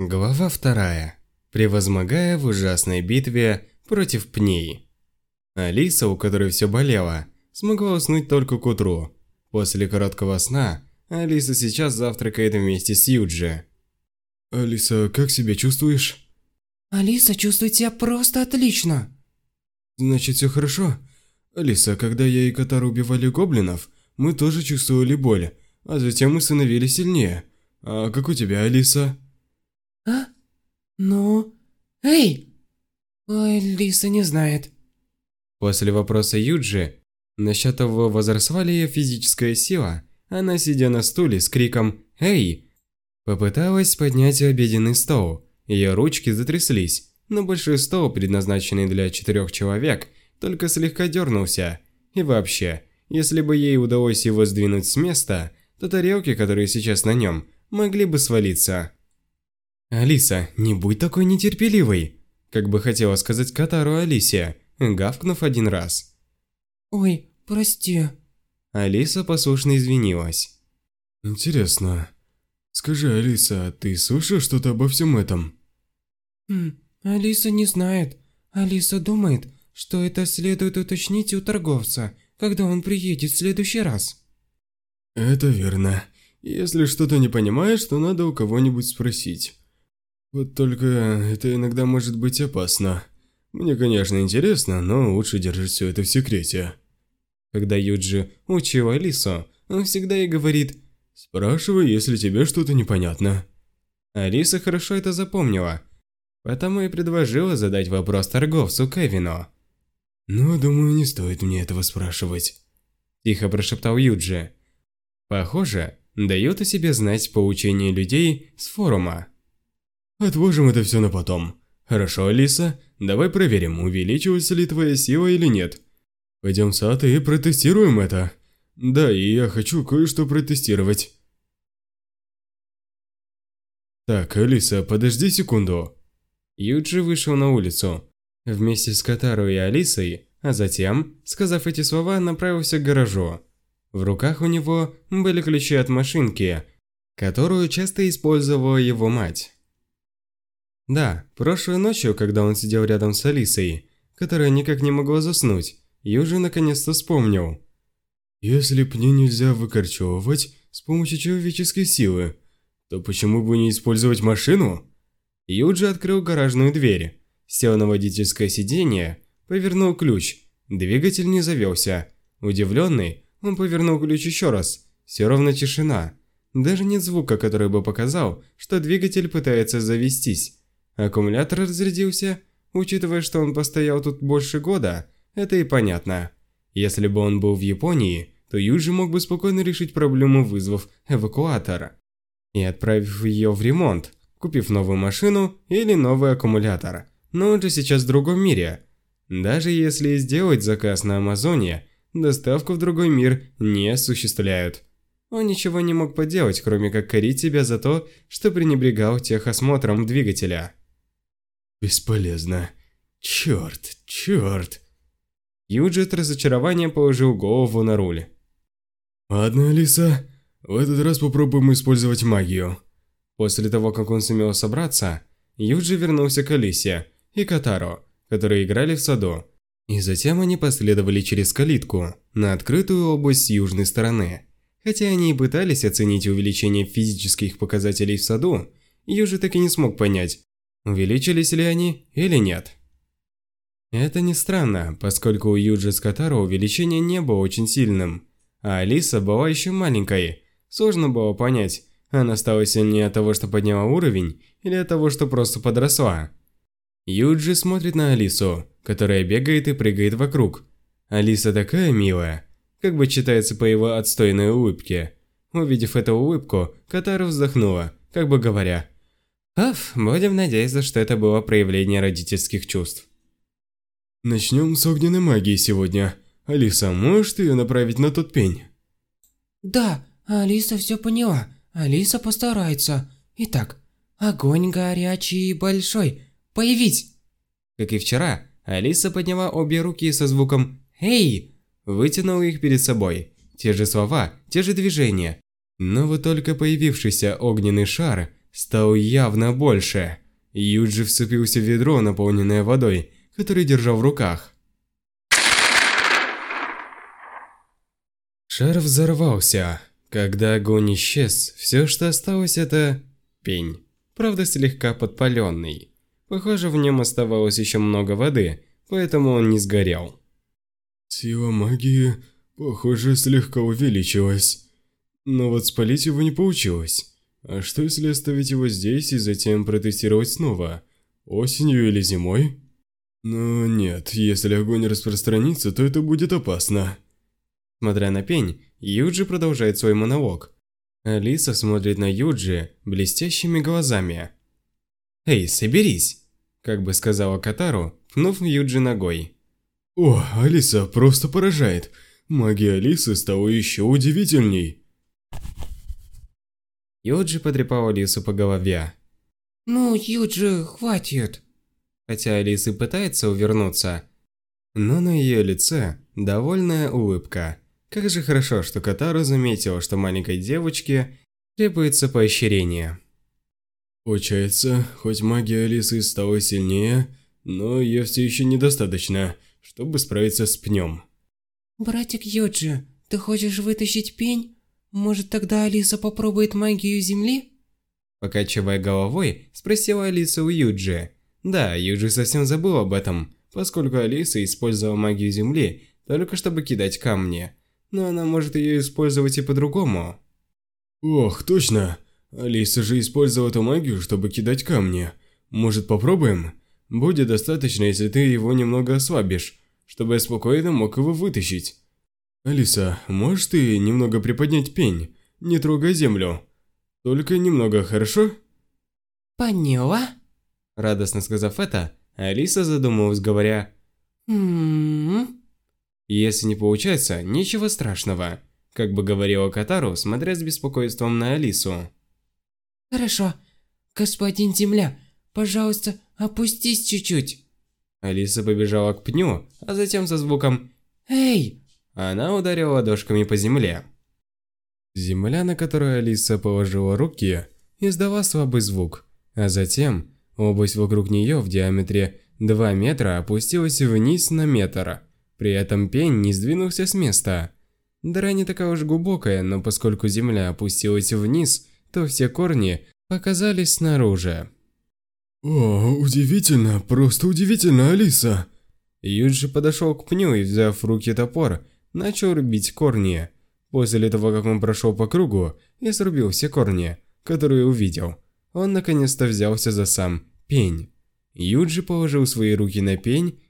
Глава вторая. Превозмогая в ужасной битве против пней. Алиса, у которой все болело, смогла уснуть только к утру. После короткого сна, Алиса сейчас завтракает вместе с Юджи. Алиса, как себя чувствуешь? Алиса чувствует себя просто отлично. Значит, все хорошо? Алиса, когда я и Катар убивали гоблинов, мы тоже чувствовали боль, а затем мы становились сильнее. А как у тебя, Алиса? А? Ну? Эй! Лиса не знает. После вопроса Юджи насчет того, возросла ли ее физическая сила, она, сидя на стуле с криком «Эй!», попыталась поднять обеденный стол. Ее ручки затряслись, но большой стол, предназначенный для четырех человек, только слегка дернулся. И вообще, если бы ей удалось его сдвинуть с места, то тарелки, которые сейчас на нем, могли бы свалиться. «Алиса, не будь такой нетерпеливой!» Как бы хотела сказать Катару Алисе, гавкнув один раз. Ой, прости. Алиса послушно извинилась. Интересно. Скажи, Алиса, ты слышал что-то обо всем этом? Хм, Алиса не знает. Алиса думает, что это следует уточнить у торговца, когда он приедет в следующий раз. Это верно. Если что-то не понимаешь, то надо у кого-нибудь спросить. Вот только это иногда может быть опасно. Мне, конечно, интересно, но лучше держать все это в секрете. Когда Юджи учил Алису, он всегда ей говорит «Спрашивай, если тебе что-то непонятно». Алиса хорошо это запомнила, потому и предложила задать вопрос торговцу Кевину. «Ну, думаю, не стоит мне этого спрашивать», – тихо прошептал Юджи. Похоже, дает о себе знать поучение людей с форума. Отложим это все на потом. Хорошо, Алиса, давай проверим, увеличивается ли твоя сила или нет. Пойдем в сад и протестируем это. Да, и я хочу кое-что протестировать. Так, Алиса, подожди секунду. Юджи вышел на улицу. Вместе с Катару и Алисой, а затем, сказав эти слова, направился к гаражу. В руках у него были ключи от машинки, которую часто использовала его мать. Да, прошлой ночью, когда он сидел рядом с Алисой, которая никак не могла заснуть, Юджи наконец-то вспомнил. Если пни нельзя выкорчевывать с помощью человеческой силы, то почему бы не использовать машину? Юджи открыл гаражную дверь, сел на водительское сиденье, повернул ключ. Двигатель не завелся. Удивленный, он повернул ключ еще раз. Все равно тишина. Даже нет звука, который бы показал, что двигатель пытается завестись. Аккумулятор разрядился. Учитывая, что он постоял тут больше года, это и понятно. Если бы он был в Японии, то Юджи мог бы спокойно решить проблему, вызвав эвакуатор и отправив ее в ремонт, купив новую машину или новый аккумулятор. Но он же сейчас в другом мире. Даже если сделать заказ на Амазоне, доставку в другой мир не осуществляют. Он ничего не мог поделать, кроме как корить себя за то, что пренебрегал техосмотром двигателя. Бесполезно. Черт, черт. Юджи от разочарования положил голову на руль. Ладно, Алиса, в этот раз попробуем использовать магию. После того, как он сумел собраться, Юджи вернулся к Алисе и Катару, которые играли в саду. И затем они последовали через калитку на открытую область с южной стороны. Хотя они и пытались оценить увеличение физических показателей в саду, Юджи так и не смог понять, увеличились ли они или нет. Это не странно, поскольку у Юджи с Катаро увеличение не было очень сильным, а Алиса была еще маленькой. Сложно было понять, она стала сильнее от того, что подняла уровень, или от того, что просто подросла. Юджи смотрит на Алису, которая бегает и прыгает вокруг. Алиса такая милая, как бы читается по его отстойной улыбке. Увидев эту улыбку, Катара вздохнула, как бы говоря – Аф, будем надеяться, что это было проявление родительских чувств. Начнем с огненной магии сегодня. Алиса, можешь ты ее направить на тот пень? Да, Алиса все поняла. Алиса постарается. Итак, огонь горячий и большой. Появить! Как и вчера, Алиса подняла обе руки со звуком «Эй!», вытянула их перед собой. Те же слова, те же движения. Но вот только появившийся огненный шар стал явно больше. Юджи вцепился в ведро, наполненное водой, которое держал в руках. Шар взорвался. Когда огонь исчез, все, что осталось, это пень. Правда, слегка подпаленный. Похоже, в нем оставалось еще много воды, поэтому он не сгорел. Сила магии, похоже, слегка увеличилась. Но вот спалить его не получилось. А что если оставить его здесь и затем протестировать снова? Осенью или зимой? Но нет, если огонь распространится, то это будет опасно. Смотря на пень, Юджи продолжает свой монолог. Алиса смотрит на Юджи блестящими глазами. «Эй, соберись!» Как бы сказала Катару, пнув Юджи ногой. О, Алиса просто поражает. Магия Алисы стала еще удивительней. Юджи потрепал Алису по голове. Ну, Юджи, хватит. Хотя Алиса пытается увернуться, но на ее лице довольная улыбка. Как же хорошо, что Катару заметила, что маленькой девочке требуется поощрение. Получается, хоть магия Алисы стала сильнее, но ее все еще недостаточно, чтобы справиться с пнем. Братик Юджи, ты хочешь вытащить пень? Может тогда Алиса попробует магию земли? Покачивая головой, спросила Алиса у Юджи. Да, Юджи совсем забыл об этом, поскольку Алиса использовала магию земли только чтобы кидать камни. Но она может ее использовать и по-другому. Ох, точно. Алиса же использовала эту магию, чтобы кидать камни. Может, попробуем? Будет достаточно, если ты его немного ослабишь, чтобы я спокойно мог его вытащить. Алиса, можешь ты немного приподнять пень? Не трогай землю. Только немного, хорошо? Поняла? Радостно сказав это, Алиса задумалась, говоря «М-м-м». Если не получается, ничего страшного, как бы говорила Катару, смотря с беспокойством на Алису. Хорошо. Господин Земля, пожалуйста, опустись чуть-чуть. Алиса побежала к пню, а затем со звуком Эй! Она ударила ладошками по земле. Земля, на которую Алиса положила руки, издала слабый звук, а затем область вокруг нее в диаметре 2 метра опустилась вниз на метр. При этом пень не сдвинулся с места. Дыра не такая уж глубокая, но поскольку земля опустилась вниз, то все корни показались снаружи. О, удивительно, просто удивительно, Алиса. Юджи подошел к пню и, взяв в руки топор, начал рубить корни. После того, как он прошел по кругу и срубил все корни, которые увидел, он наконец-то взялся за сам пень. Юджи положил свои руки на пень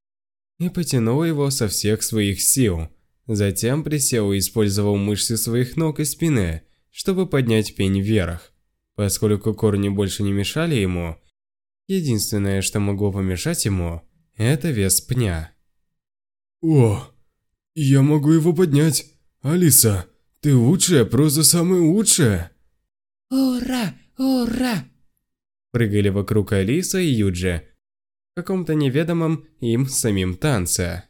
и потянул его со всех своих сил. Затем присел и использовал мышцы своих ног и спины, чтобы поднять пень вверх. Поскольку корни больше не мешали ему, единственное, что могло помешать ему, это вес пня. О, я могу его поднять. Алиса, ты лучшая, просто самая лучшая. Ура! Ура! Прыгали вокруг Алиса и Юджи в каком-то неведомом им самим танце.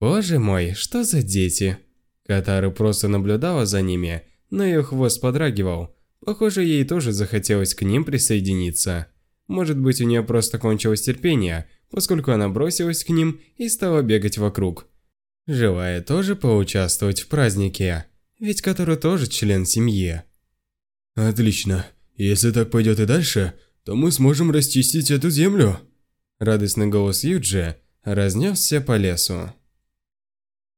Боже мой, что за дети? Катару просто наблюдала за ними, но ее хвост подрагивал. Похоже, ей тоже захотелось к ним присоединиться. Может быть, у нее просто кончилось терпение, поскольку она бросилась к ним и стала бегать вокруг. Желая тоже поучаствовать в празднике, ведь Катару тоже член семьи. Отлично. Если так пойдет и дальше, то мы сможем расчистить эту землю. Радостный голос Юджи разнесся по лесу.